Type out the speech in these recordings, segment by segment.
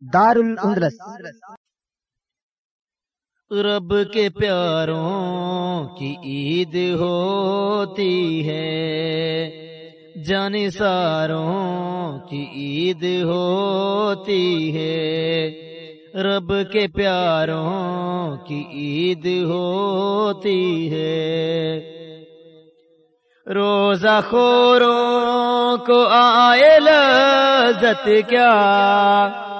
دار الاندلس رب کے پیاروں کی عید ہوتی ہے۔ ساروں کی عید ہوتی ہے۔ رب کے پیاروں کی عید ہوتی ہے۔ روزہ خوروں کو آئے لذت کیا۔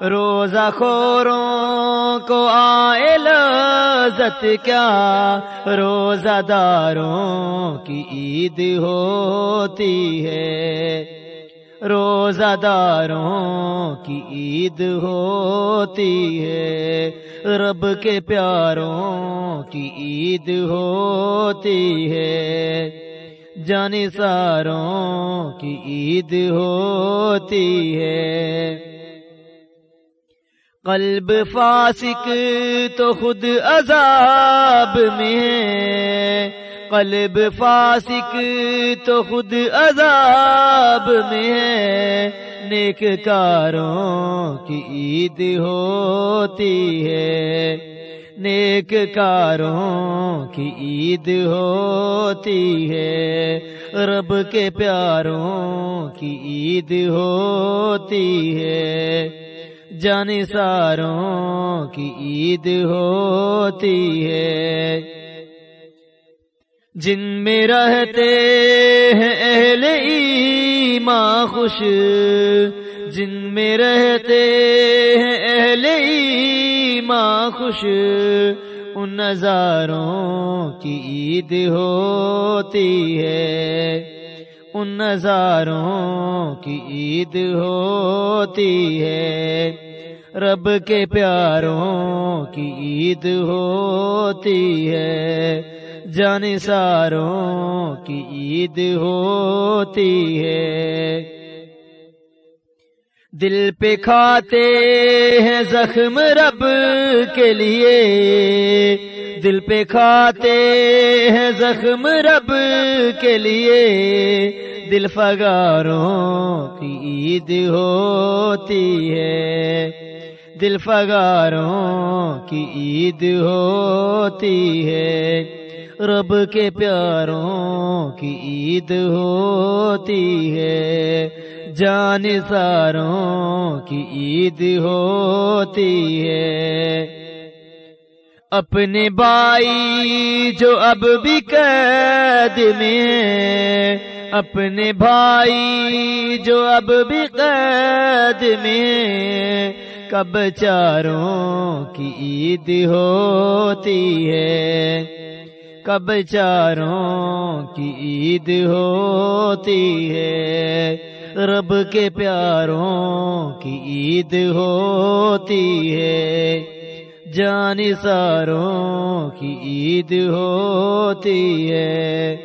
روزہ خوروں کو آئے لذت کیا؟ روزہ داروں کی عید ہوتی ہے۔ روزہ داروں کی عید ہوتی ہے۔ رب کے پیاروں کی عید ہوتی ہے۔ جانی ساروں کی عید ہوتی ہے۔ قلب فاسق تو خود عذاب میں ہے۔ قلب فاسق تو خود عذاب میں ہے۔ نیک کاروں کی عید ہوتی ہے۔ نیک کاروں کی عید ہوتی ہے۔ رب کے پیاروں کی عید ہوتی ہے۔ جانی ساروں کی عید ہوتی ہے۔ جن میں رہتے ہیں اہل ایمان خوش، جن میں رہتے ہیں اہل ایمان خوش، ان نظاروں کی عید ہوتی ہے۔ ان نظاروں کی عید ہوتی ہے۔ رب کے پیاروں کی عید ہوتی ہے۔ جان ساروں کی عید ہوتی ہے۔ دل پہ کھاتے ہیں زخم رب کے لیے۔ دل پہ کھاتے ہیں زخم رب کے لیے۔ دل فگاروں کی عید ہوتی ہے۔ دل فگاروں کی عید ہوتی ہے۔ رب کے پیاروں کی عید ہوتی ہے۔ جان ساروں کی عید ہوتی ہے۔ اپنے بائی جو اب بھی قید میں اپنے بھائی جو اب بھی قید میں کب چاروں کی عید ہوتی ہے؟ کب چاروں کی عید ہوتی ہے؟ رب کے پیاروں کی عید ہوتی ہے۔ جان ساروں کی عید ہوتی ہے۔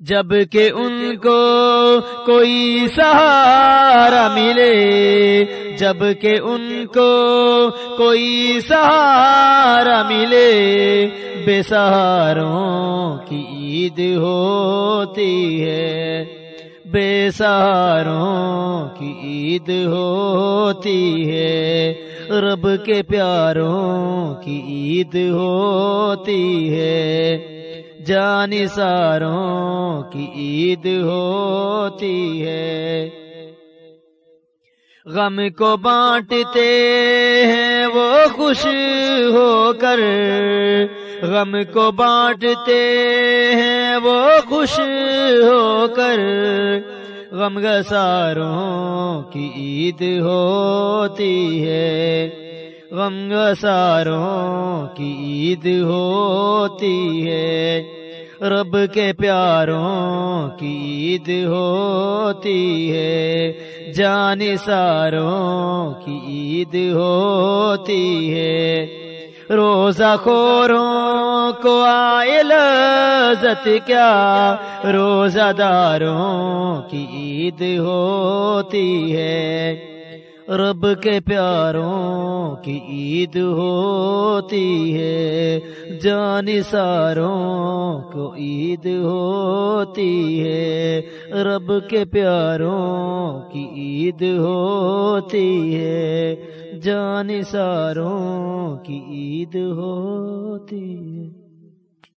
جبکہ ان کو کوئی سہارا ملے جبکہ ان کو کوئی سہارا ملے بے سہاروں کی عید ہوتی ہے۔ بے سہاروں کی عید ہوتی ہے۔ رب کے پیاروں کی عید ہوتی ہے۔ جان ساروں کی عید ہوتی ہے۔ غم کو بانٹتے ہیں وہ خوش ہو کر۔ غم کو بانٹتے ہیں وہ خوش ہو کر۔ غم گساروں کی عید ہوتی ہے۔ غم گساروں کی عید ہوتی ہے۔ رب کے پیاروں کی عید ہوتی ہے۔ جان ساروں کی عید ہوتی ہے۔ روزہ خوروں کو آئے لذت کیا۔ روزہ داروں کی عید ہوتی ہے۔ رب کے پیاروں کی عید ہوتی ہے۔ جان ساروں کو عید ہوتی ہے۔ رب کے پیاروں کی عید ہوتی ہے۔ جان ساروں کی عید ہوتی ہے۔